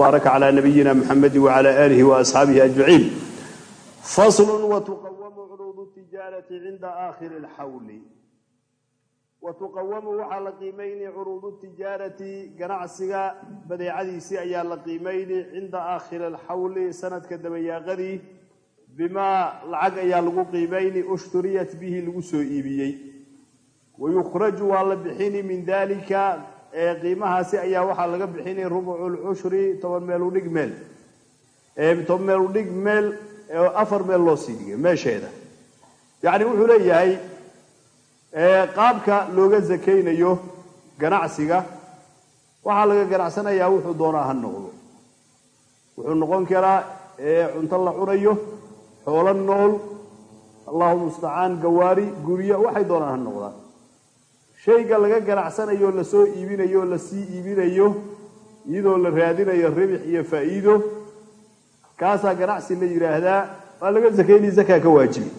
baaraka calaa nabiyina muxamedi wacala aalihi waasxaabihi ajmaciin faslun watuqawamu curuudu tijaarati cinda aakhiri lxawli watuqawamu waxaa la qiimayni curuudu tijaarati ganacsiga badeecadiisii ayaa la qiimayni cinda aakhiri alxawli sanadka dabayaaqadii bimaa lacag ayaa lagu qiimayni ushturiyat bihi lagu soo iibiyey wayukhraju waa la bixini min dalika qiimahaasi ayaa waxaa laga bixini rubcu lcushri toban meel udhig meel. Toban meel udhig meel afar meel loo sii dhigay meesheeda. Yacni wuxuu leeyahay qaabka looga zakaynayo ganacsiga waxaa laga ganacsanayaa wuxuu doonaa ha noqdo. Wuxuu noqon karaa cunto la cunayo xoolo nool allahu mustacaan gawaari guryo waxay doonaan ha noqdaan shayga laga ganacsanayo la soo iibinayo o la sii iibinayo iyadoo la raadinayo ribix iyo faa'iido kaasaa ganacsi la yidhaahdaa waa laga zakaynaya zakaa ka waajibi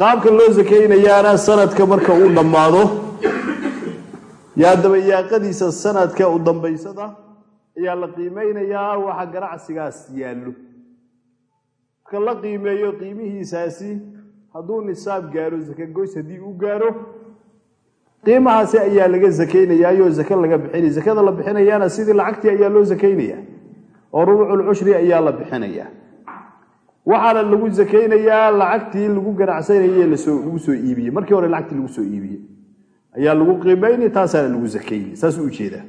qaabka loo zakaynayaana sanadka marka uu dhammaado yaa dabayaaqadiisa sanadka u dambaysada ayaa la qiimeynayaa waxa ganacsigaas yaallo. Marka la qiimeeyo qiimihiisaasi hadduu nisaab gaaro zakagoys haddii uu gaaro qiimahaasi ayaa laga zakaynayaayoo zake laga bixinaya. Zakada la bixinayaana sidii lacagtii ayaa loo zakaynaya. Oo rubuculcushri ayaa la bixinaya. Waxaana lagu zakaynayaa lacagtii lagu ganacsanayey lagu soo iibiyey markii hore lacagtii lagu soo iibiyey ayaa lagu qiimayni taasaana lagu zakayni saasuu u jeedaa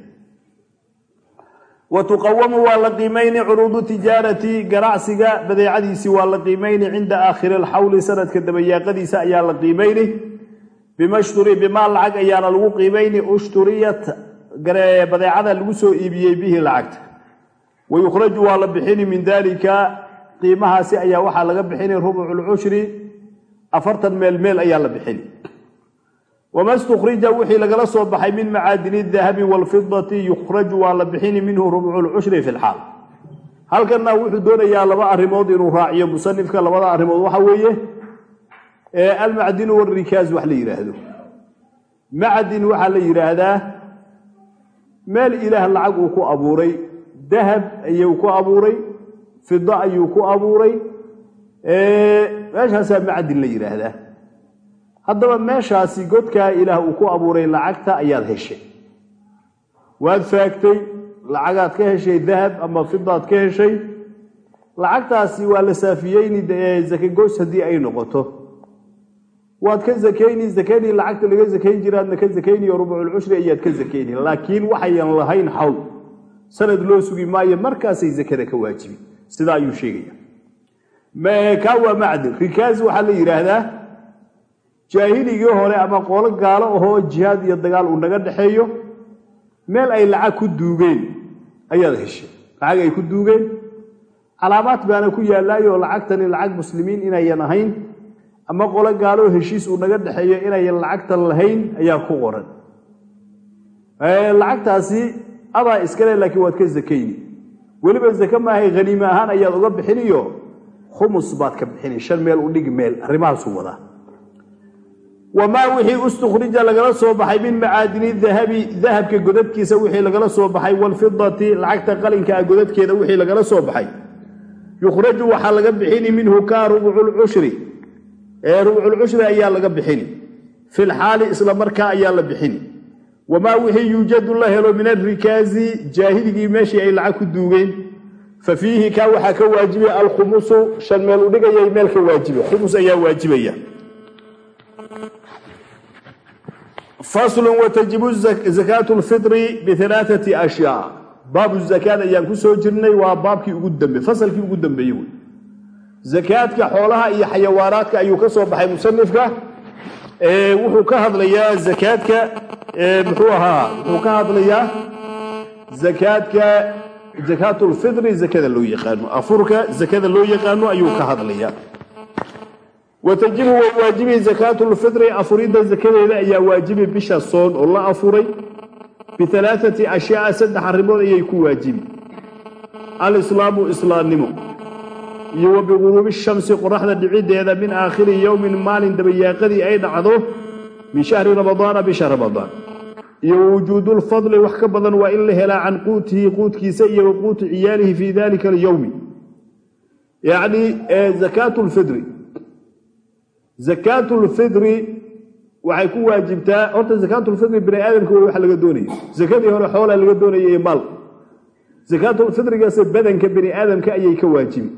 wa waa la qiimayni curuudu tijaarati ganacsiga badeecadiisii waa la qiimayni cinda aakhiri alxawli. Sanadka dabayaaqadiisa ayaa la qiimayni bimaa lacag ayaana lagu qiimayni ushturiyat badeecada lagu soo iibiyey bihi lacagta. Wayukhraju waa la bixini min dalika qiimahaasi ayaa waxaa laga bixini rubculcushri afartan meel meel ayaa la bixini. Wama stukhrija wixii lagala soo baxay min macaadini dahabi waalfidati yukhraju waa la bixini minhu rubculcushri fi lxaal halkana wuxuu doonayaa laba arrimood inuu raaciyo musanifka labada arrimood waxa weeye almacdinu walrikaaz wax la yidhaahdo macdin waxaa la yidhaahdaa meel ilaah lacag uu ku abuuray dahab ayuu ku abuuray fida ayuu ku abuuray meeshaasaa macdin la yidhaahdaa haddaba meeshaasi godkaa ilaah uu ku abuuray lacagta ayaad heshay. Waad faagtay lacagaad ka heshay dahab ama fidaad ka heshay. Lacagtaasi waa la saafiyeyni zakagoys haddii ay noqoto waad ka zakayni zakadii lacagta laga zakayn jiraadna ka zakayniyo rubculcushri ayaad ka zakayni laakiin waxayan lahayn xawl sanad loo sugi maayo markaasay zakada ka waajibi sidaa ayuu sheegaya kaa waa rikaaz waxaa la yidhaahdaa jaahiligii hore ama qolo gaalo ahoo jihaad iyo dagaal uu naga dhexeeyo meel ay lacag ku duugeen ayaad heshay. Lacag ay ku duugeen calaamaad baana ku yaalaayoo lacagtani lacag muslimiin inayan ahayn ama qolo gaaloo heshiis uu naga dhexeeyo inayan lacagtan lahayn ayaa ku qoran. Lacagtaasi adaa iskale laakiin waad ka zakayni. Weliba zake maahay haniime ahaan ayaad uga bixiniyo. Khumus baad ka bixini shan meel u dhig meel arrimahaasuu wadaa. Wamaa wixii ustukhrija lagala soo baxay min macaadini dahabi dahabka godadkiisa wixii lagala soo baxay waalfidati lacagta qalinka ah godadkeeda wixii lagala soo baxay. Yukhraju waxaa laga bixini minhu ka rubculcushri ee rubculcushri ayaa laga bixini. Fi lxaali isla markaa ayaa la bixini. Wamaa wixii yuujadu la helo min alrikaazi jaahiligii meeshii ay lacag ku duugeen. Fa fiihi kaa waxaa ka waajibaya alkhumusu shan meel udhigayay meel ka waajiba khumus ayaa waajibaya. Faslun watajibu zakaatu lfitri bialaaati ashyaa. Baabu zakaad ayaan ku soo jirnay waa baabkii ugu dambe fasalkii ugu dambeeyey. wey zakaadka xoolaha iyo xayawaanaadka ayuu ka soo baxay musanifka. Wuxuu ka hadlayaa zakaadka muxuu ahaa wuxuu ka hadlayaa zakaadka zakaatulfitri zakada loo yaqaano. Afurka zakada loo yaqaano ayuu ka hadlayaa. Watajibu way waajibi zakaatulfitri afuridda zakadeeda ayaa waajibi bisha soon oo la afuray. Bialaaati ashyaa saddex arrimood ayay ku waajibi. Alislaamu islaamnimo iyo wa biguruubi shamsi qoraxda dhicideeda min aakhiri yowmin maalin dabayaaqadii ay dhacdo min shahri ramadaana bisha ramadaan. Iyo wujuudulfadli wax ka badan waa in la helaa can quutihi quudkiisa iyo wa quuti ciyaalihi fii dalika alyowmi yacni zakaatu lfidri zakaatu lfidri waxay ku waajibtaa horta zakaatulfidri bani aadamka wey wax laga doonayo zakadii hore xoolaa laga doonaya iyo maal. Zakaatulfidrigaase badanka bani aadamka ayay ka waajibi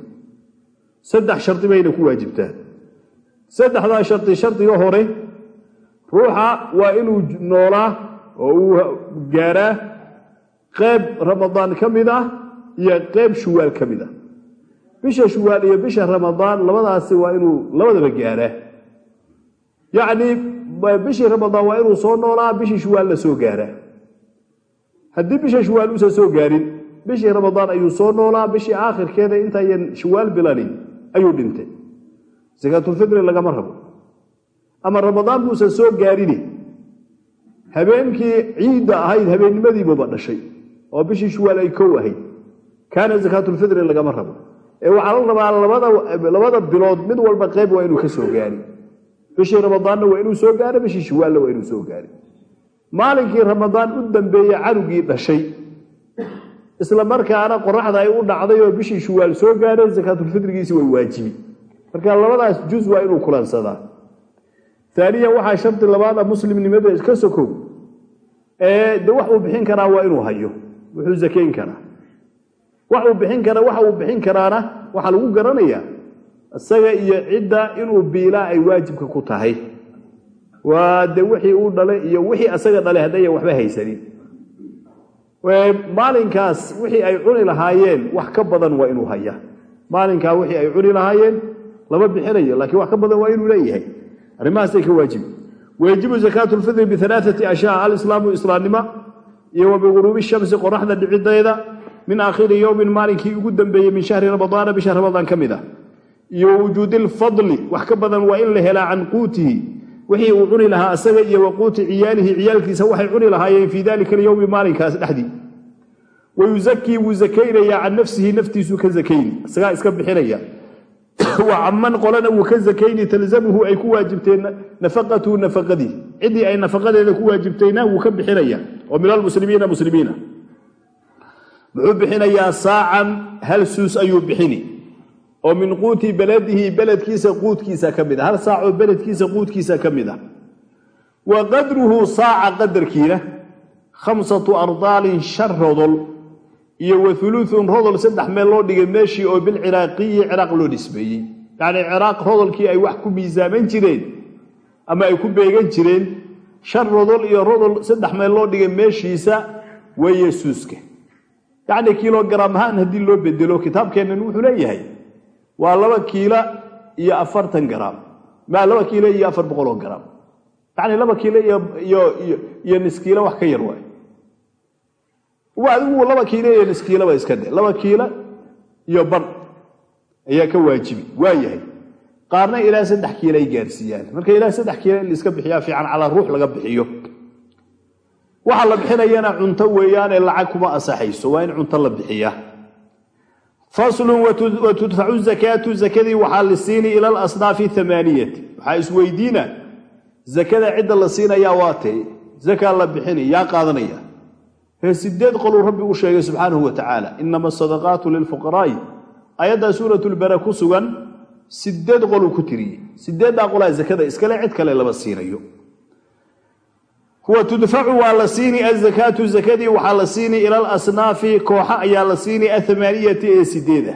saddex shardi bayna ku waajibtaa saddexdaa shardi shardiga hore ruuxa waa inuu noolaa oo uu gaaraa. Qeyb ramadaan ka mid ah iyo qeyb shuwaal ka mid ah. Bisha shuwaal iyo bisha ramadaan labadaasi waa inuu labadaba gaaraa. Yacni bishii ramadaan waa inuu soo noolaa bishii shuwaal la soo gaaraa. Haddii bisha shuwaal uusan soo gaarin bishii ramadaan ayuu soo noolaa bishii aakhirkeeda intayan shuwaal bilanin ayuu dhintay. Sakaatulfidri lagama rabo. Ama ramadaan buusan soo gaarini. Habeenkii ciidda ahayd habeennimadiibuba dhashay oo bishii shuwaal ay kow ahayd. Kaana zakaatulfidri lagama rabo. Ee waxaa la rabaa labada bilood mid walba qeyb waa inuu ka soo gaari bishii ramadaanna waa inuu soo gaaro bishii shuwaalna waa inuu soo gaari maalinkii ramadaan u dambeeye canugii dhashay isla markaana qoraxda ay u dhacday oo bishii shuwaal soo gaaray zakaatulfidrigiisi way waajibi. Marka labadaas juz waa inuu kulansadaa. Aaniyan waxaa shardi labaada muslimnimada ka sokow. De wax uu bixin karaa waa inuu hayo. Wuxuu zakayn karaa. Wax uu bixin kara waxa uu bixin karaana waxaa lagu garanayaa isaga iyo cidda inuu biilaa ay waajibka ku tahay. Waa de wixii uu dhalay iyo wixii asaga dhalay haddayan waxba haysanin maalinkaas wixii ay cuni lahaayeen wax ka badan waa inuu haya. Maalinkaa wixii ay cuni lahaayeen lama bixinayo laakiin wax ka badan waa inuu leeyahay. Arrimahaasay ka waajibi wayajibu zakaatu lfidri bialaaati ashyaa alislaamu islaamnimo iyo wa biguruubi shamsi qoraxda dhicideeda min aakhiri yowmin maalinkii ugu dambeeyey min shahri ramadaana bisha ramadaan ka mid ah. Iyo wujuudi lfadli wax ka badan waa in la helaa can quutihi wixii uu cuni lahaa asaga iyo wa quuti ciyaalihi ciyaalkiisa waxay cuni lahaayeen fii dalika alyowmi maalinkaas dhexdii. Wayuzakii wuu zakaynayaa can nafsihi naftiisuu ka zakayni. Isagaa iska bixinaya. Wa caman qolana wuu ka zakayni talzamuhu ay ku waajibteen nafaqatuhu nafaqadii. Ciddii ay nafaqadeeda ku waajibtayna wuu ka bixinaya. Oo min almuslimiina muslimiina muxuu bixinayaa saacan hal suus ayuu bixini oo min quuti beladihi beledkiisa quudkiisa ka mid a hal saacoo beledkiisa quudkiisa ka mid ah. Wa qadruhu saaca qadarkiina khamsatu ardaalin shan rodol iyo wa uluun rodol saddex meel loo dhigay meeshii oo bilciraaqiyi ciraaq loo dhisbeeyey yacnii ciraaq rodolkii ay wax ku miisaaman jireen ama ay ku beegan jireen shan rodol iyo rodol saddex meel loo dhigay meeshiisa weeye suuska yacnii kilogaram ahaan haddii loo bedelo kitaabkeennan wuxuu leeyahay waa laba kiilo iyo afartan garaam laba kiilo iyo afar boqoloo garaam yacnii laba kiilo iyo niskiilo wax ka yar waay. Adigu laba kiilo iyo niskiilaba iska de laba kiilo iyo ban ayaa ka waajibi waa yahay qaarna ilaa saddex kiilo ay gaarsiiyaan. Marka ilaa saddex kiilo in laiska bixiyaa fiican calaa ruux laga bixiyo. Waxa la bixinayana cunto weeyaane lacag kuma asaxayso waa in cunto la bixiya faslun wa tudfacu zakaatu zakadii waxaa la siini ila alasnaafi amaaniyati waxaa isweydiina zakada cidda la siinayaa waa tee zakaa la bixini yaa qaadanaya. Sideed qoluu rabbi u sheegay subxaanahu wa tacaala inama asadaqaatu lilfuqaraa'i ayaddaa suurat ku sugan sideed qoluu ku tiriyey sideeddaa qolaa zakada iskale cid kale lama siinayo huwa tudfacu waa la siini azakaatu zakadii waxaa la siini ila alasnaafi kooxa ayaa la siini athamaaniyati ee sideeda.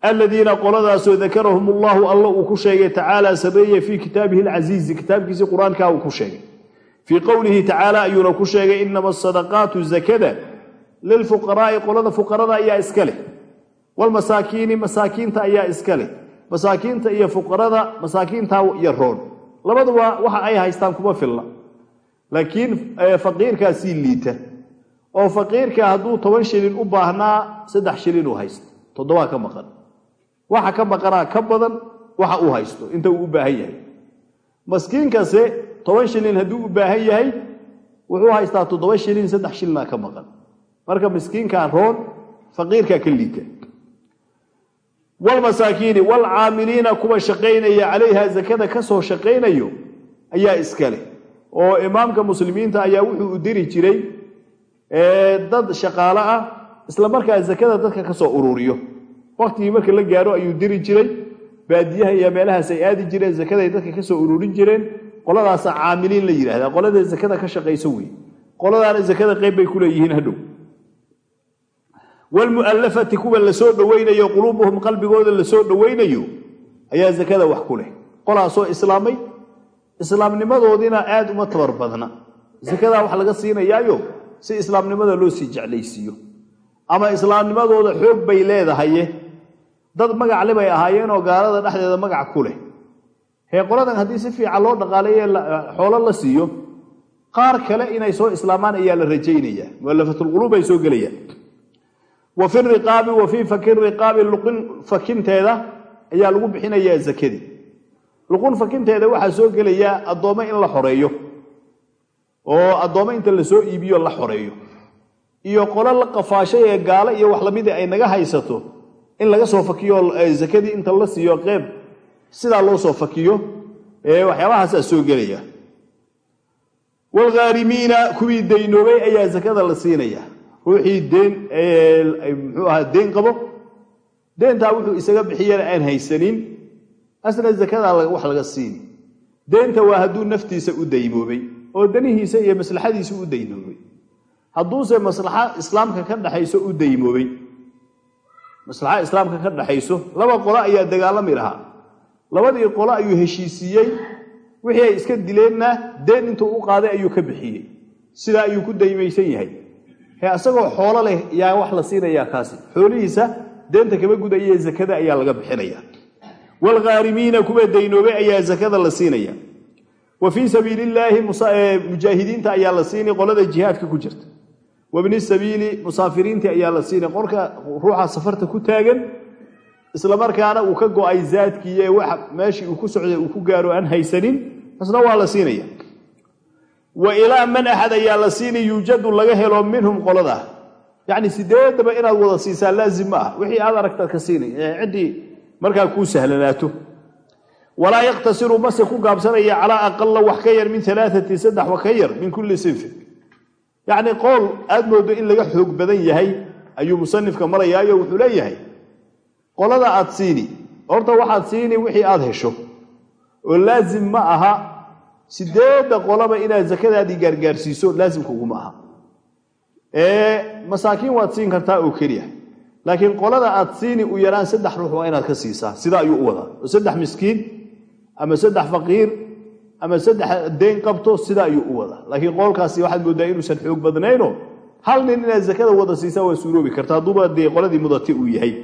Aladiina qoladaasoo dakarahum allahu alla uu ku sheegay tacaala sareeye fii kitaabihi alcasiizi kitaabkiisii qur'aanka uu ku sheegay. Fii qowlihi tacaala ayuuna ku sheegay inama asadaqaatu zakada lilfuqaraa'i qolada fuqarada ayaa iska leh. Walmasaakiini masaakiinta ayaa iska leh. Masaakiinta iyo fuqarada masaakiinta iyo roon. Labaduba waxa ay haystaan kuma filna laakiin faqiirkaa sii liita. Oo faqiirka hadduu toban shilin u baahnaa saddex shilin uu haysto. Toddobaa ka maqan. Waxa ka maqanaa ka badan waxa uu haysto. Inta uu u baahan yahay. Maskiinkase toban shilin hadduu u baahan yahay wuxuu haystaa toddoba shilin saddex shilina ka maqan. Marka miskiinkaa roon faqiirkaa ka liita. Walmasaakiini walcaamiliina kuwa shaqaynaya calayha zakada ka soo shaqaynayo ayaa iska leh oo imaamka muslimiinta ayaa wuxuu u diri jiray dad shaqaalo ah isla markaa zakada dadka ka soo ururiyo. Waktigii marka la gaaro ayuu diri jiray baadiyaha iyo meelahaas ay aadi jireen zakaday dadka ka soo ururin jireen. Qoladaasa caamiliin la yidhahdaa qolada zakada ka shaqayso wey. Qoladaana zakada qayb bay ku leeyihiin hadhow. Wlmu'allafati kuwa la soo dhoweynayo quluubuhum qalbigooda la soo dhoweynayo ayaa zakada wax ku leh. Qolaasoo islaamay islaamnimadoodiina aad uma tabar badna. Zakadaa wax laga siinayaayo si islaamnimada loo sii jeclaysiiyo. Ama islaamnimadooda xoog bay leedahaye dad magacle bay ahaayeenoo gaalada dhexdeeda magac ku leh. Hee qoladan haddii si fiican loo dhaqaaleeye xoolo la siiyo qaar kale inay soo islaamaan ayaa la rajaynaya mualafatulquluub ay soo gelayaan. Wa fi riqaabi wa fii faki riqaabi luqin fakinteeda ayaa lagu bixinayaa zakadii luqun fakinteeda waxaa soo gelayaa addoommo in la xoreeyo oo addoommo inta la soo iibiyo la xoreeyo iyo qolo la qafaashay ee gaalo iyo wax lamida ay naga haysato in laga soo fakiyo zakadii inta la siiyo qeyb sidaa loo soo fakiyo waxyaabahaasaa soo gelaya. Waalghaarimiina kuwii daynoobay ayaa zakada la siinaya. Ruuxii deen muxuu ahaa deen qabo. Deentaa wuxuu isaga bixiyana aan haysanin asna zakadaa wax laga siini deenta waa hadduu naftiisa u daymoobay oo danihiisa iyo maslaxadiisa u daymoobay hadduuse maslaxa islaamka ka dhaxayso u daymoobay maslaxa islaamka ka dhaxayso laba qolo ayaa dagaalami lahaa. Labadii qolo ayuu heshiisiiyey wixii ay iska dileenna deen intuu u qaaday ayuu ka bixiyey. Sidaa ayuu ku daymaysan yahay. He asagoo xoolo leh yaa wax la siinayaa kaasi. Xoolihiisa deenta kama gudaye zakada ayaa laga bixinaya waalghaarimiina kuwa daynoobay ayaa zakada la siinaya wa fii sabiili illaahi mujaahidiinta ayaa la siinay qolada jihaadka ku jirta wabni sabiili musaafiriinta ayaa la siinay qolka ruuxa safarta ku taagan islamarkaana uu ka go'ay zaadkiiye wax meeshii uu ku socday uu ku gaaro aan haysanin asna waa la siinaya wa ilaa man axad ayaa la siinay yuujadu laga helo minhum qolada yacni sideedaba inaad wada siisaa laazim ma ah wixii aad aragtaad ka siinay ciddii markaa kuu sahlanaato walaa yaqtasiru mase ku gaabsanaya calaa aqala wax ka yar min alaaati saddex wa ka yar min kulli sinfin yacni qool aad moodo in laga xoog badan yahay ayuu musanifka marayaayo wuxuu leeyahay qolada aad siini horta waxaad siini wixii aad hesho oo laazim ma aha sideedda qolaba inaad zakadaadii gaargaarsiiso laazimkuguma aha. Masaakiin waad siin kartaa oo keliya laakiin qolada aad siini u yaraan saddex ruux waa inaad ka siisaa. Sida ayuu u wadaa. Oo saddex miskiin ama saddex faqiir ama saddex deyn qabto sida ayuu u wadaa. Laakiin qoolkaasi waxaad moodaa inuusan xoog badnayno hal nin inaad zakada wada siisaa waa suuroobi karta. Hadduuba dee qoladii mudati uu yahay.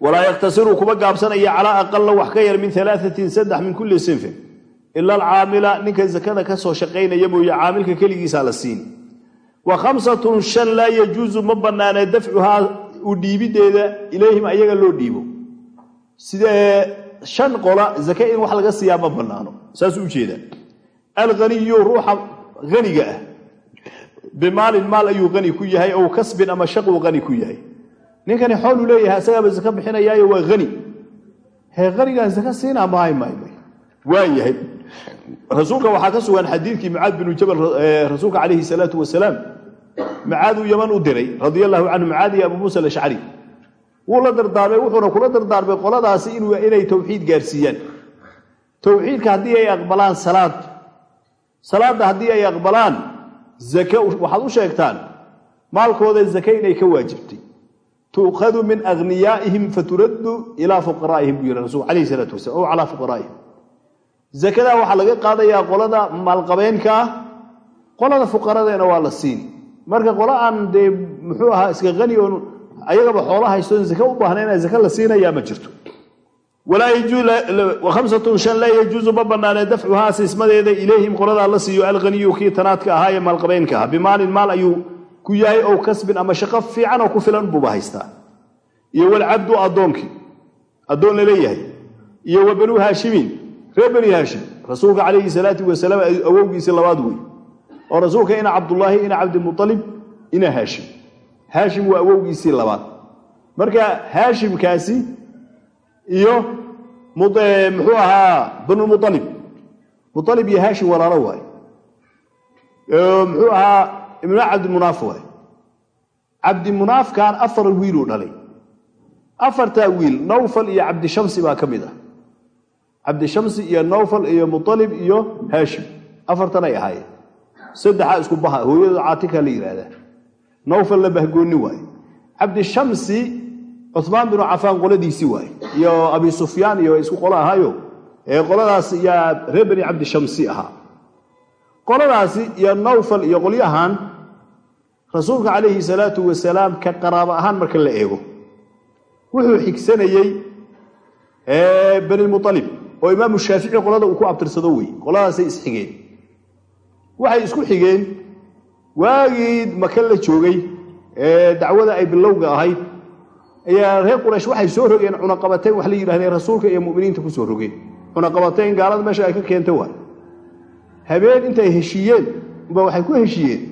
Walaa yaktasiru kuma gaabsanaya calaa aqala wax ka yar min alaatin saddex min kulli sinfin. Ila alcaamila ninka zakada ka soo shaqaynaya mooye caamilka keligiisaa la siini wa khamsatun shan laa yajuusu ma bannaane dafcuhaa u dhiibideeda ilayhim ayaga loo dhiibo. Sidee shan qola zake in wax laga siiyaa ma bannaano? Saasuu u jeedaa alghaniyu ruuxa haniga ah. Bimaalin maal ayuu hani ku yahay ow kasbin ama shaquu hani ku yahay. Ninkani xooluu leeyahay asagaaba zake bixinayaayo waa hani hee hanigaa zake siinaa? Maay maay waa yahay rasuulka waxaa ka sugan xadiidkii mucaad binu jabal rasuulka calayhi salaatu wasalaam. Mucaaduu yaman u diray radia allahu canhu mucaad iyo abu muusa alashcari wuu la dardaarmay wuxuuna kula dardaarmay qoladaasi inay towxiid gaarsiiyaan. Towxiidka haddii ay aqbalaan salaad salaadda haddii ay aqbalaan zake waxaad u sheegtaan maalkooda zake inay ka waajibtay. Tuukhadu min aghniyaa'ihim faturaddu ilaa fuqaraa'ihim buu yihi rasul calayhi salaatu wasalam ow calaa fuqaraa'ihim zakadaa waxaa laga qaadayaa qolada maalqabeenka qolada fuqaradeena waa la siini marka qola aan dee muxuu ahaa iska hani oon ayagaba xoola haystoon zake u baahnayn zake la siinayaa ma jirto. Khamsatun shan laa yajuusu ma banaane dafcuhaa siismadeeda ilayhim qoladaa la siiyo alghaniyu kii tanaadka ahaa ee maalqabeenka ah bimaalin maal ayuu ku yahay ow kasbin ama shaqo fiican oo ku filan buuba haystaa. Iyo walcabdu addoonkii addoon la leeyahay iyo wa banuu haashimiin reer bani haashim. Rasuulka calayhi salaatu wasalaam awowgiisii labaad wey oo rasuulka ina cabdullaahi ina cabdimualib ina haashim. Haashim waa awowgiisii labaad. Marka haashimkaasi iyo muxuu ahaa banulmualib mualib iyo haashim walaalo waay. Muxuu ahaa ibnu cabdimunaaf waay. Cabdimunaafkan afar wiiluu dhalay. Afartaa wiil nawfal iyo cabdishamsi baa ka mid ah cabdishamsi iyo nawfal iyo mualib iyo haashim. Afartan ay ahaayeen. Saddexaa isku baha. Hooyadu caatika la yidhaahdaa nawfal la bahgoonni waaye. Cabdishamsi cumaan binu cafaan qoladiisii waaye. Iyo abi sufyaan iyo isku qolo ahaayo. Ee qoladaas yaa reer bani cabdishamsi ahaa. Qoladaasi iyo nawfal iyo qolyahan rasuulka calayhi salaatu wasalaam ka qaraabo ahaan marka la eego wuxuu xigsanayey banimualib oo imaamu shaafici qolada uu ku abtirsado wey qoladaasay isxigeen waxay isku xigeen. Waagii maka la joogay ee dacwada ay bilowga ahayd ayaa reer quraysh waxay soo rogeen cunaqabateyn wax la yidhahdeen rasuulka iyo muminiinta ku soo rogeen. Cunaqabateyn gaalada meesha ay ka keenta waay habeen intay heshiiyeen ba waxay ku heshiiyeen.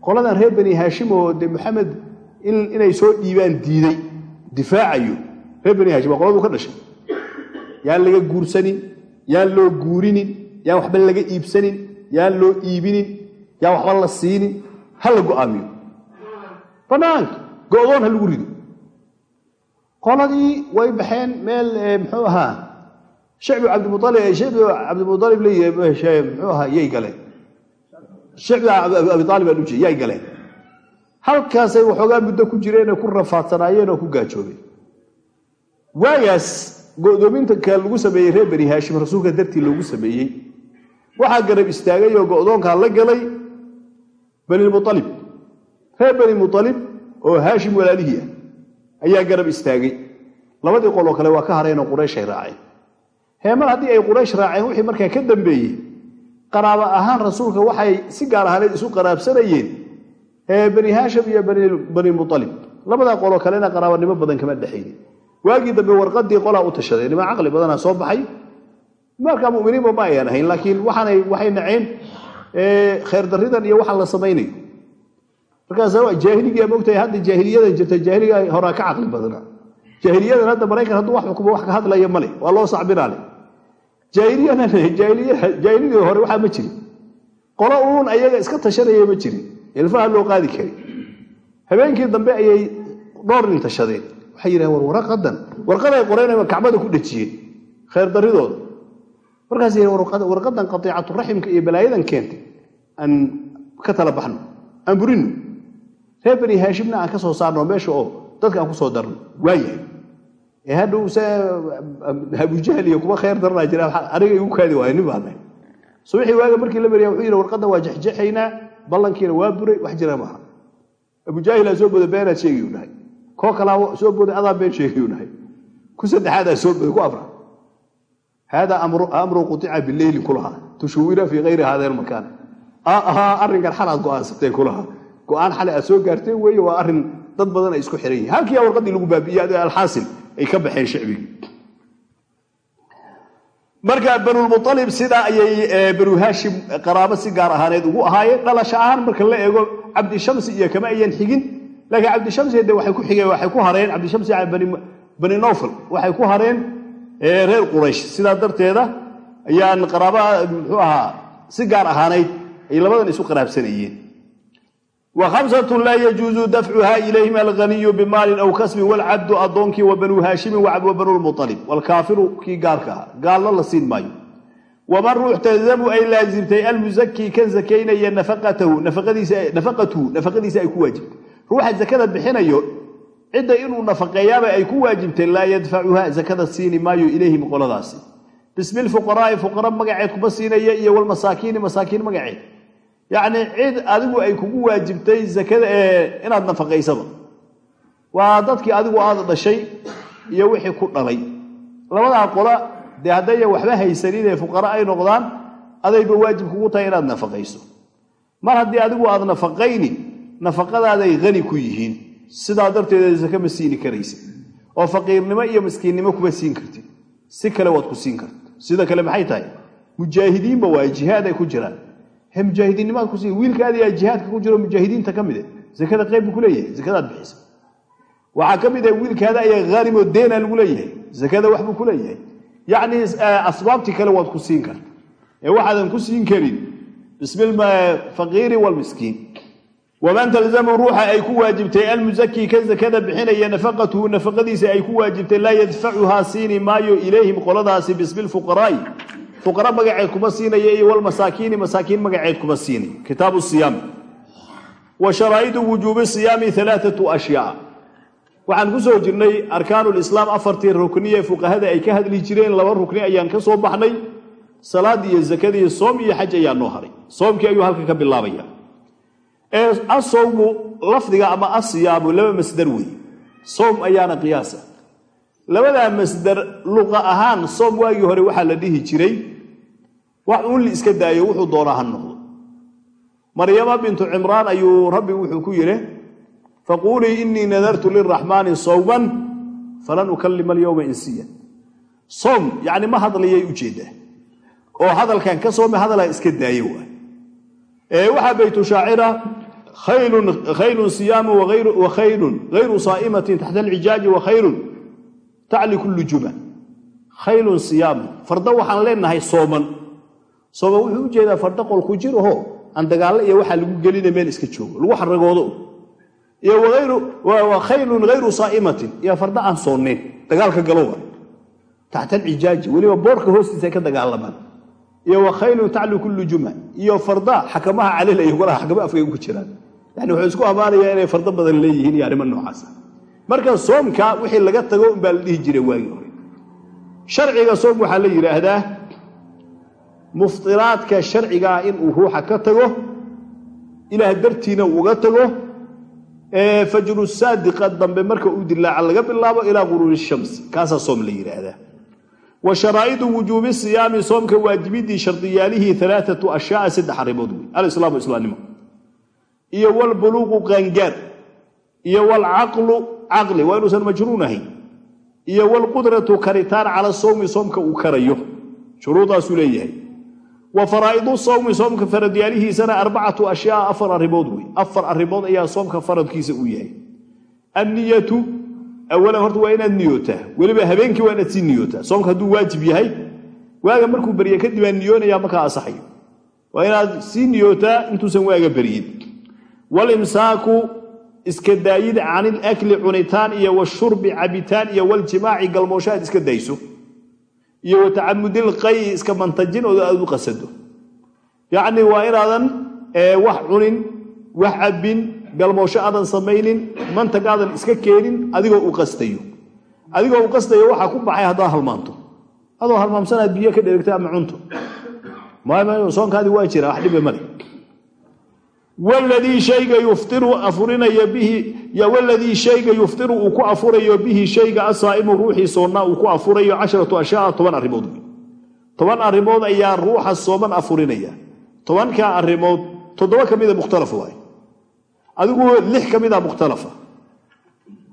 Qoladan reer bani haashim oo de maxamed inay soo dhiibaan diiday. Difaacayo reer bani haashim waa qoladuu ka dhashay yaan laga guursanin yaan loo guurinin yaan waxba laga iibsanin yaan loo iibinin yaan waxba la siinin ha la go'aamiyo. Bannaanka go'doon ha lagu rido. Qoladii way baxeen meel muxuu ahaa shicbi cabdimualib shicbi cabdimualib leeyahay muxuu ahaa yay galeen shicbi abi aan ujeey yay galeen halkaasay waxoogaa muddo ku jireenoo ku rafaadsanaayeen oo ku gaajoobeen. Waagaas go'doominta ka lagu sameeyey reer bani haashim rasuulka dartii loogu sameeyey. Waxaa garab istaagay oo go'doonkaa la galay banimualib reer bani mualib oo haashim walaalihii ah ayaa garab istaagay. Labadii qoloo kale waa ka hareenoo qurayshay raaceen. Heemar haddii ay quraysh raaceen wixii markaa ka dambeeyey qaraabo ahaan rasuulka waxay si gaar ahaaneed isu qaraabsanayeen bani haashim iyo bani mualib labadaa qoloo kalena qaraabanimo badan kama dhexaynin waagii dambe warqadii qolaa u tashaday. Niman caqli badanaa soo baxay. Markaa muminiinba ma ayaan ahayn laakiin waxay naceen khayr daridan iyo waxaan la samaynayo markaas jaahiligia mogtahay hadda jaahiliyadan jirta jaahiliga horaa ka caqli badana jaahiliyadan hadda maraykan hadduu wax xukumo wax ka hadlaya male waa loo sacbinaale jaahiliyadan jaahiliyadii hore waxaa ma jirin. Qolo uun ayaga iska tashanaya ma jirin. Ilfaha loo qaadi kari. Habeenkii dambe ayay dhowr nin tashadeen waxay yidhahen war waraqadan warqaday qoreen kacbada ku dhejiyeen khayr daridooda markaas yidhaheen warqadan qatiicaturaximka iyo balaayadan keentay aan ka tala baxno aan burino. Reer bani haashimna aan ka soo saarno meesha oo dadka aan ku soo darno. Waayahay ee hadhow se abujahal iyo kuma khayr daranaa jira aniga igu kaadi waayo nin baanahay subaxii waaga markii la beriya wuxuu yidhi warqadan waa jexjexaynaa ballankiina waa buray wax jira maaha abujaahilaa soo boda beenaad sheegiyu dhahay koo kalaa soo booday adaa been sheegiyu dhahay ku saddexaadaa soo boday ku afra haadaa amru qutica bileyli kulahaa tushuwira fii kayri haadeen makaan. Arrinkan xal aad go'aansatay kulahaa go'aan xale aad soo gaarteen weeye waa arrin dad badan ay isku xiran yihiin halkiiaa warqaddii lagu baabi'iyey alxaasil ay ka baxeen shicbigii marka banulmualib sidaa ayay banu haashim qaraabo si gaar ahaaneed ugu ahaayeen. Dhalasho ahaan marka la eego cabdishamsi iyo kama ayan xigin laakiin cabdishamsi de waxay ku xigeen waxay ku hareen cabdishamsi bani nofal waxay ku hareen reer quraysh. Sidaa darteeda ayaan qaraabaa muxuu ahaa si gaar ahaaneyd ay labadan isu qaraabsanayeen. Wa khamsatun laa yajuuzu dafcuha ilayhim alghaniyu bimaalin aw kasbin walcabdu addoonkii wa banuu haashimin wa banulmualib waalkaafiru kii gaarka aha gaalna la siin maayo. Waman ruux talzamu ay laazimtay almusakii kan sakaynaya nafaqatahu. Nafaqadiisa ay ku waajibtay ruuxa zakada bixinayo cidda inuu nafaqeeyaaba ay ku waajibtay laa yadfacuha zakada siini maayo ilayhim qoladaasi. Bismi lfuqaraai fuqara magaceed kuma siinaya iyo walmasaakiini masaakiin magaceed. Yacnii cid adigu ay kugu waajibtay zakada ee inaad nafaqaysaba waa dadkii adigu aada dhashay iyo wixii ku dhalay. Labadaa qola dee haddaya waxba haysanin ee fuqara ay noqdaan adayba waajib kugu tahay inaad nafaqayso mar haddii adigu aad nafaqayni nafaqadaaday hani ku yihiin. Sidaa darteeda zake ma siini karaysa oo faqiirnimo iyo miskiinnimo kuma siin kartid si kale waad ku siin karta sida kale maxay tahay? Mujaahidiinba waaye jihaad ay ku jiraan. He mujaahidiinnimaad ku siin wiilkaadiyaa jihaadka ku jiro mujaahidiinta ka mid e zakada qayb buu ku leeyahay. Bixisa. Waxaa ka mid ah wiilkaada ayaa haanimoo deena lagu leeyahay. Zakada waxbuu ku leeyahay. Yacnii asbaabtii kale waad ku siin karta. Ee waxaadan ku siin karin. Bismi faqiiri wlmiskiin waman talzamu ruuxa ay ku waajibtay almusakii ka sakada bixinaya nafaqatuhu nafaqadiisa ay ku waajibtay laa yadfacuhaa siini maayo ilayhim qoladaasi bismi lfuqaraa'i fuqara magaceed kuma siinaya iyo walmasaakiini masaakiin magaceed kuma siinay kitaabu siyaam wa sharaa'idu wujuubi siyaami alaaatu ashyaa waxaan ku soo jirnay arkaanulislaam afartii rukniye fuqahada ay ka hadli jireen laba rukni ayaan ka soo baxnay salaadii iyo zakadii soom iyo xaj ayaa noo haray soomkii ayuu halka ka bilaabaya asowmu lafdiga ama asiyaamu laba masdar wey soom ayaana qiyaasa. Labadaa masdar luqa ahaan soom waagii hore waxaa la dhihi jiray wax uun li iska daayo wuxuu doonaa ha noqdo. Maryama bintu cimraan ayuu rabbi wuxuu ku yidhi faquulii inii nadartu liraxmaani sawman falan ukalima alyowma insiya. Soom yacni ma hadlayay ujeeddaa oo hadalkan ka soome hadalaa iska daayo ee shaacira khaylun siyaamu wa khaylun hayru saa'imatin taxta alcijaaji wa khaylun tacli kullu juma. Khaylun siyaamu farda waxaan leenahay sooman. Sooman wuxuu u jeedaa farda qolku jir aho aan dagaallo iyo waxaa lagu gelina meel iska joogo lagu xaragoodo. Iyo khaylun hayru saa'imatin iyo farda aan soonnayn dagaalka galowa taxta alcijaaji weliba boorka hoostiisa ka dagaalamaan iyo wa khaylun taclu kullu juma. Iyo farda xakamaha calilaya golaha xakama afkay ku jiraan yani wuxuu isku ammaanayaa inay fardo badan leeyihiin iyo arrimo noocaasa marka soomka wixii laga tago unbaa la dhihi jiray waagii hore. Sharciga soom waxaa la yidhaahdaa muftiraadka sharcigaa inuu ruuxa ka tago ilaah dartiina uga tago fajru saadiqa dambe marka uu dilaaca laga bilaabo ilaa quruuri shamsi. Kaasaa soom la yidhaahdaa. Wa sharaa'idu wujuubi siyaami soomka waajibidii shardiyaalihii alaaatu ashyaaa saddex arrimood wey alislaamu islaamnimo iyo walbuluuqu qaangaar iyo walcaqlu caqli waa inuusan majruun ahayn iyo walqudratu karitaan cala sowmi soomka uu karayo shuruudaasuu leeyahay. Wa faraa'idu sowmi soomka faradyaalihiisana arbacatu ashyaa afar arrimood wey afar arrimood ayaa soomka faradkiisa uu yahay. Anniyatu awalan horta waa inaad niyootaa. Weliba habeenkii waa inaad sii niyootaa. Soomka hadduu waajib yahay waaga markuu berye kadib aan niyoonaya markaa asaxayo. Waa inaad sii niyootaa intuusan waaga beryin walimsaaku iska daayid can ilakli cunitaan iyo washurbi cabitaan iyo waljimaaci galmoosho aad iska dayso iyo wa tacamudilqayi iska mantajin oo aad u qasado yacni waa inaadan wax cunin wax cabbin galmoosho aadan samaynin mantag aadan iska keenin adigoo u qastayo adigoo u qastayo waxaa ku baxay haddaad halmaanto adoo halmaamsanaad biyo ka dheregta ama cunto soonkaadii wladii shayga yuftiru afurinaya bihi waladii shayga yuftiru uu ku afurayo bihi shayga asaa'imu ruuxii soonnaa uu ku afurayo casharatu ashyaa toban arrimood toban arrimood ayaa ruuxa sooman afurinaya tobankaa arrimood toddoba ka mida mukhtalaf waay adigu lix ka mida mukhtalafa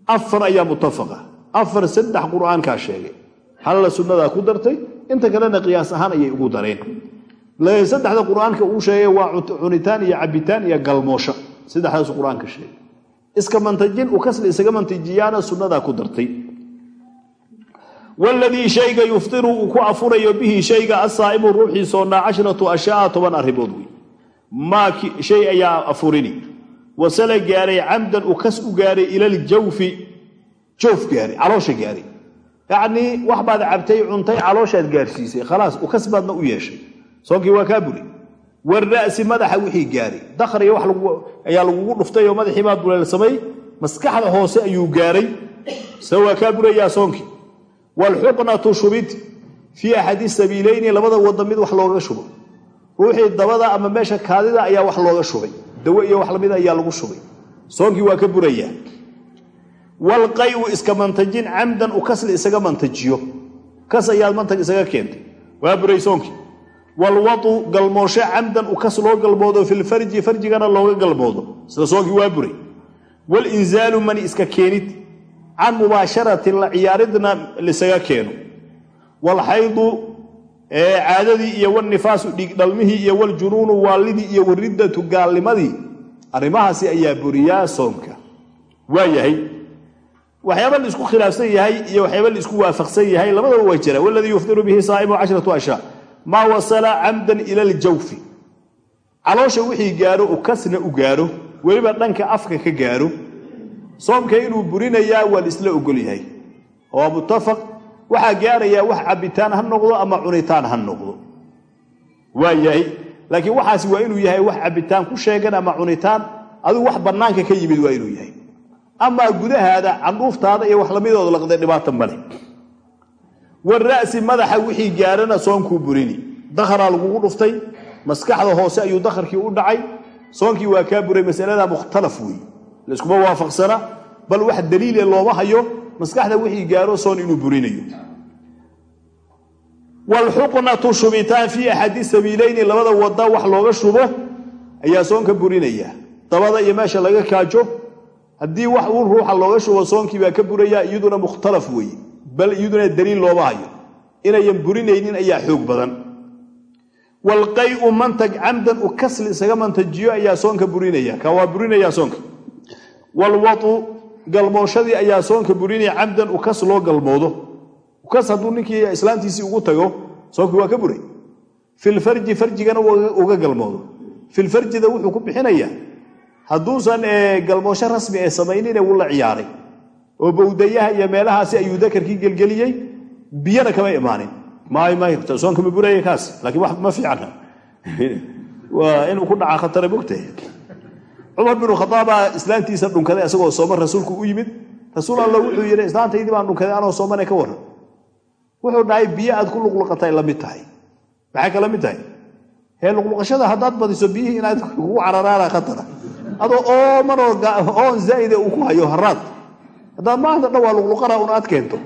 afar ayaa mutafaqa afar saddex qur'aankaa sheegay halla sunnadaa ku dartay inta kalena qiyaas ahaan ayay ugu dareen saddexda qur'aanka uu sheegay waa cunitaan iyo cabitaan iyo galmoosho. Saddexdaasu qur'aanka sheegay. Iska mantajin u kasli isaga mantajiyaana sunnadaa ku dartay. Waladii shayga yuftiru uu ku afurayo bihi shayga asaa'imu ruuxii soonnaa cashratu ashyaa toban arrimood wey maa shay ayaa afurini. Wasala gaaray camdan u kas u gaaray ilaljawfi joof gaaray caloosha gaaray. Yacnii wax baad cabtay cuntay calooshaad gaarsiisay. Khalaas u baadna u yeeshay soonkii waa kaa buri wara'si madaxa wixii gaaray. Dakhriga wax ayaa lagugu dhuftay oo madaxii baa duleelsamay maskaxda hoose ayuu gaaray. Se waa kaa burayaa soonkii waalxuqnatu shubid fii axadi sabiilayni labada wada mid wax looga shubo. Ruuxii dabada ama meesha kaadida ayaa wax looga shubay. Dawo iyo wax la mid ayaa lagu shubay. Soonkii waa ka burayaa walqayu iska mantajin camdan u kasli isaga mantajiyo. Kas ayaad mantag isaga keentay. Waa buray soonkii walwau galmoosho camdan u kas loo galmoodo filfarji farjigana looga galmoodo sida soonkii waa buray walinzaalu mani iska keenid can mubaasharatin la ciyaaridna lisaga keeno walxaydu caadadii iyo walnifaasu dhiigdhalmihii iyo waljunuunu waalidii iyo wariddatu gaalnimadii arrimahaasi ayaa buriyaa soomka waa yahay waxyaaba la isku khilaafsan yahay iyo waxyaaba la isku waafaqsan yahay labadaba waa jira waladii yufdiru bihi saa'imu cashratu ashyaa maa wasala camdan ila aljawfi. Caloosha wixii gaaro kasna u gaaro weliba dhanka afka ka gaaro soomka inuu burinayaa waa la isla ogol yahay. Waa muttafaq. Waxaa gaarayaa wax cabitaan ha noqdo ama cunitaan ha noqdo. Waa yahay. Laakiin waxaasi waa inuu yahay wax cabitaan ku sheegan ama cunitaan adigu wax bannaanka ka yimid waa inuu yahay. Amaa gudahaada candhuuftaada iyo wax lamidooda laqday dhibaata male wara'si madaxa wixii gaarana soonkuu burini. Dakharaa lagugu dhuftay maskaxda hoose ayuu dakharkii u dhacay. Soonkii waa kaa buray masalada mukhtalaf wey layskuma waafaqsana bal wax daliile looma hayo maskaxda wixii gaaro soon inuu burinayo. Wlxuqnatu shubitaan fii axadi sabiilayni labada wada wax looga shubo ayaa soonka burinaya. Dabada iyo meesha laga kaajo haddii wax uu ruuxa looga shubo soonkii baa ka buraya iyaduna mukhtalaf weeye bal iyaduna daliil looma hayo. Inayan burinaynin ayaa xoog badan. Walqayu mantag camdan u kasli isaga mantajiyo ayaa soonka burinaya. Ka waa burinaya soonka. Walwau galmooshadii ayaa soonka burinaya camdan ukas loo galmoodo. Ukas hadduu ninkii islaamtiisii ugu tago soonkii waa ka buray. Filfarji farjigana uga galmoodo. Filfarjida wuxuu ku bixinayaa hadduusan galmoosho rasmi ee samaynine wuu la ciyaaray oo bowdayaha iyo meelahaasi ayuu dakarkii gelgeliyey biyana kama imaanin. Soonka ma buraya kaas laakiin wax ma fiicna. Waa inuu ku dhaca khatara mogtahay cumar binu khadaabaa islaantiisa dhunkaday isagoo sooman rasuulku u yimid. Rasuul alla wuxuu yidhi islaantaydii baan dhunkaday anoo soomane ka waran wuxuu dhahay biyo aad ku luqluqatay la mid tahay. Maxay kala mid tahay? Hee luqluqashada haddaad badiso biyihii inaad kugu cararaana khatara. Adoo oomanoo oon zaa'ide uu ku hayo haraad haddaad maanta dhan waa luqluqana un aad keento.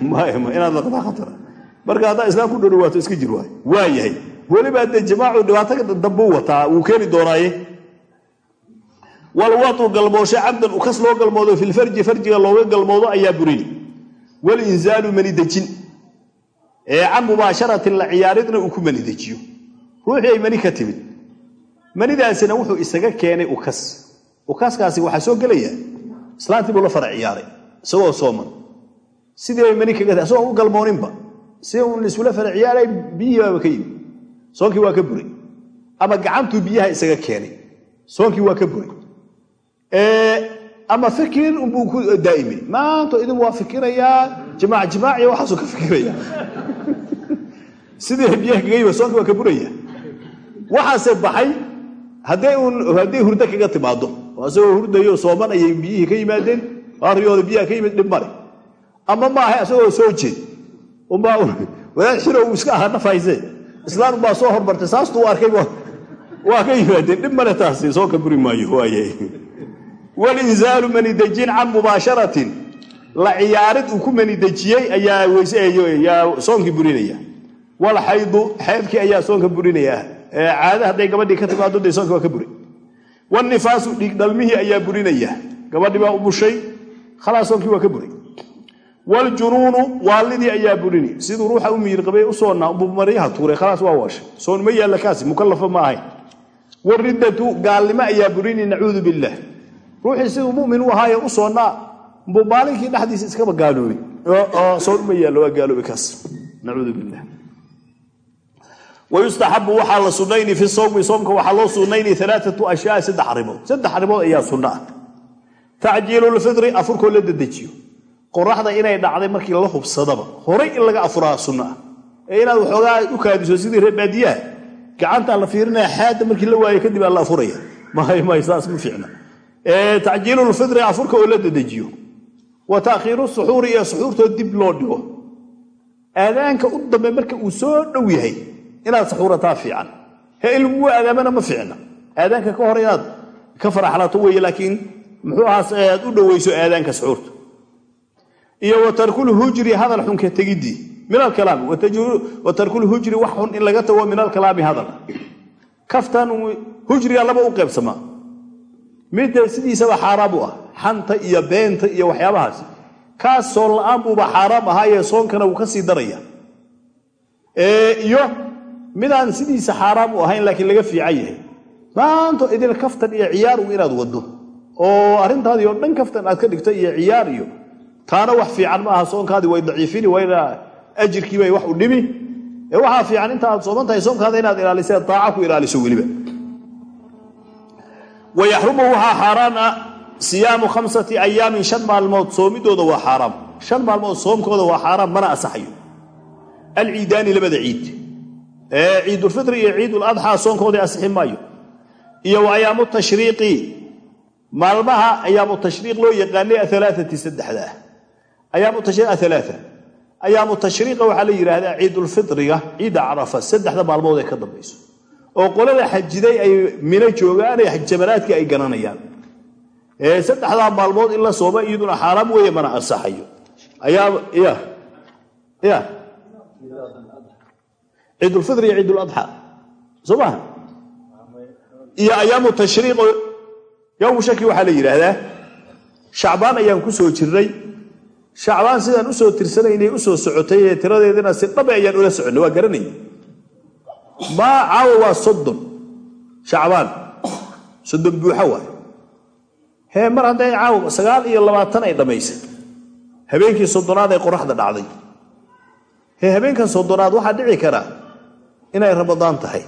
Inaad laqdaa khatara. Marka haddaa islaam ku dhowdhawaato iska jir waay waa yahay. Weliba jamaacu dhibaato dambuu wataa wuu keeni doonaaye. Walwatu galmoosho cabdan ukas loo galmoodo filfarji farjiga looga galmoodo ayaa burini walinzaalu manidejin ee can mubaasharatin la ciyaaridna uu ku manidejiyo. Ruuxii ay mani ka timid. Manidaasina wuxuu isaga keenay ukas. Ukaskaasi waxaa soo gelaya. Islaantii buu la fara ciyaaray isagoo sooman. Sidii bay mani kaga isagoo u galmooninba. Si uun isula fara ciyaaray biyihii ka yimi soonkii waa ka buray. Ama gacantuu biyaha isaga keenay. Soonkii waa ka buray. Ama fikir unbuu ku daa'imay. Maanta idin waa fikirayaa jimaac jimaaciyo waxaasuu ka fikiraya. Sidii biyaha kaga yimi soonkii waa ka buraya. Waxaase baxay hadday hurdo kaga timaado oo isagoo hurdayo sooman ayay biyihii ka yimaadeen ariyooda biyaha ka yimid dhib male ama maaha isagoo soo jeed. Wadaad xiro uu iska ahaa nafhayse islaan umbaa soo hormartay saastuu u arkay waa ka yimaadeen dhib male taasi soo ka buri maayo waaye. Walinzaalu manidejin can mubaasharatin. La ciyaarid uu ku manidejiyey ayaa weyseyaa soonkii burinaya. Walxaydu xeedkii ayaa soonka burinaya. Caada hadday gabadhii ka timaado dee soonka waa ka buray wanifaasu dhiig dhalmihii ayaa burinaya. Gabadhii baa u bushay khalaas soonkii waa ka buray wljunuunu waalidii ayaa burini siduu ruuxa u miyir qabay u soonnaa maryaha tuuray khalaas waa waashay soon ma yaalla kaasi mukalafa ma ahayn wariddatu gaalnimo ayaa burini nacuudu billaah ruuxii siduu mumin u ahaaye u soonnaa mbuu maalinkii dhexdiisa iskaba gaaloobay soon uma yaallo waa gaaloobay kaas nacuudu billah wayustaxabu waxaa la sunayni fi sowmi soomka waxaa loo sunayni alaaatu ashyaa saddex arrimood saddex arrimood ayaa sunno ah tacjiilu lfidri afurkoo la dedejiyo qoraxda inay dhacday markii la hubsadaba. Horay in laga afuraa sunno ah ee inaad waxoogaa u kaadiso sidii reer gacantaa la fiirinaya xaadda markii la waayo kadib aa la afuraya. Saas ma fiicna. Tacjiilu lfidri afurka oo la dedejiyo wa taakhiiru suxuuri iyo suxuurtoo dib loo dhigo. Aadaanka u dambe marka uu soo dhow yahay inaad saxuurataa fiican. He in aadaamana ma fiicna. Aadaanka ka hor inaad ka faraxlato weeye laakiin muxuu ahaas aad u dhoweyso aadaanka suxuurta iyo wa tarkulhujri hadal xunka tegidii min alkalaami wa wax xun in laga tago min alkalaami hadal. Kaftan hujriga laba u qaybsamaa midda sidiisaba xaaraam u ah. Xanta iyo beenta iyo waxyaabahaas. Kaas soon la'aan buuba xaaraam ahaayee soonkana wuu ka sii daraya. Iyo midaan sidiisa xaaraam u ahayn laakiin laga fiican yahay. Maanto idil kaftan iyo ciyaar u inaad waddo oo arrintaadii oo dhan kaftan aad ka dhigto iyo ciyaar iyo taana wax fiican ma aha soonkaadii way daciifini wayna ajirkiibay wax u dhimi. Ee waxaa fiican inta aad sooman tahay soomkaada inaad ilaalisee daaca ku ilaaliso weliba. Wayaxrumu waxaa xaaraan ah siyaamu khamsati ayaamin shan maalmood soomidooda waa xaaraam. Shan maalmood soomkooda waa xaaraam mana asaxayo. Alciidaani labada ciid. Ciidulfitri iyo ciiduladxaa soonkoodii asixi maayo. Iyo wa ayaamu tashriiqi maalmaha ayaamu tashriiq loo yaqaanay alaaati saddexda ah ayaamu tashriiq alaaa ayaamu tashriiqa waxaa la yidhaahdaa ciidulfitriga ciidda carafa saddexda maalmood ee ka dambayso. Oo qolada xajiday ay mino joogaan ee jamaraadkii ay garanayaan. Saddexdaa maalmood in la sooma iyaduna xaaraam weeye mana ansaxayo. Ya ciidulfitr iyo ciiduladxa soo maha iyo ayaamu tashriiq yowmu shaki waxaa la yidhaahdaa shacbaan ayaan ku soo jirnay shacbaan sidaan u soo tirsanaynay u soo socotay ee tiradeedina si dhabe ayaan ula soconnay waa garanay. Maa caawa waa soddon shacbaan. Soddon buuxo waay hee mar hadday caawa sagaal iyo labaatan ay dhammaysay habeenkii soddonaad ee qoraxda dhacday. Hee habeenkan soddonaad waxaa dhici karaa inay ramadaan tahay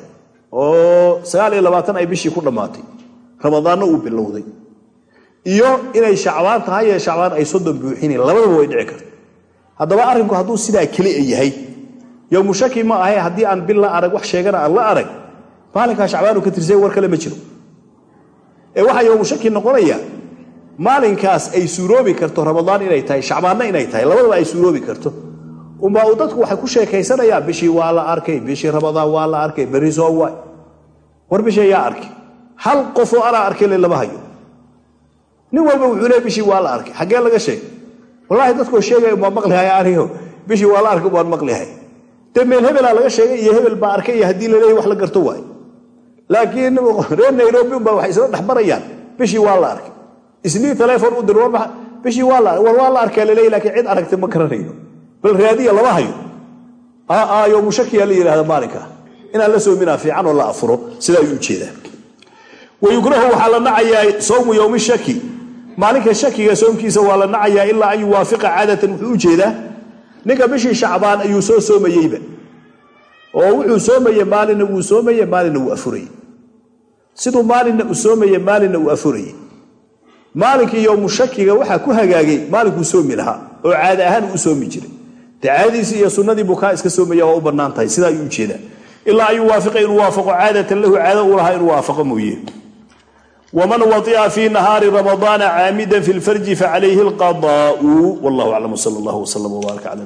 oo sagaal iyo labaatan ay bishii ku dhammaatay ramadaanna uu bilowday. Iyo inay shacbaan tahay ee shacbaan ay soddon buuxinayn labadaba way dhici karta haddaba arrinku hadduu sidaa kelia yahay. Yowmu shaki ma ahe haddii aan bil la arag wax sheegana aan la arag maalinkaa shacbaanu ka tirsay war kale ma jiro. Ee waxaa yowmu shaki noqonaya maalinkaas ay suuroobi karto ramadaan inay tahay shacbaanna inay tahay labadaba ay suuroobi karto. Umbaa uu dadku waxay ku sheekaysanayaan bishii waa la arkay bishii ramadaan waa la arkay berri waay. War bishii yaa arkay hal qofoo anaa arkay le lama hayo. Nin walba wuxuu le bishii waa la arkay. Xaggee laga sheegay? Wallaahi dadkoo sheegaya umbaa maqlihay anigo. Bishii waa la arkay umbaan maqlihay dee meel hebelaa laga sheegay iyo hebel baa arkay iyo haddii laleeyahy wax la garto waay laakiin reer nairobi umbaa waxay isla dhex marayaan bishii waa la arkay. Isnii telefon u dir war bishii waa la war waa la arkaa laleeyahy lakiin cid aragtay ma garanayno bal raadiya lama hayo. Yowmu shakiyaa la yidhahda maalinka inaan la soominaa fiican oo la afuro sidaa ayuu u jeedaa wayukrahu waxaa la nacayaa sowmu yowmi shaki. Maalinka shakiga soomkiisa waa la nacayaa ilaa an yuwaafiqa caadatan wuxuu u jeedaa ninka bishii shacbaan ayuu soo soomayeyba. Oo wuxuu soomaye maalinna wuu soomaye maalinna wuu afurayey siduu maalinna u soomaye maalinna uu afurayey maalinkii yowmu shakiga waxaa ku hagaagay maalinkuu soomi lahaa oo caada ahaan uu soomi jiray. De iyo sunnadii buu kaa iska soomaya waa u bannaan tahay sidaa ayuu u jeedaa ilaa an yuwaafiqa inuu waafaqo caadatan lahu caado uu lahaa inuu waafaqo mooye wman waطica fii nahaari ramadaana caamida fi lfarji facalayhi اlqadaءu wallah aclam sal اllah wslm wbaarak cala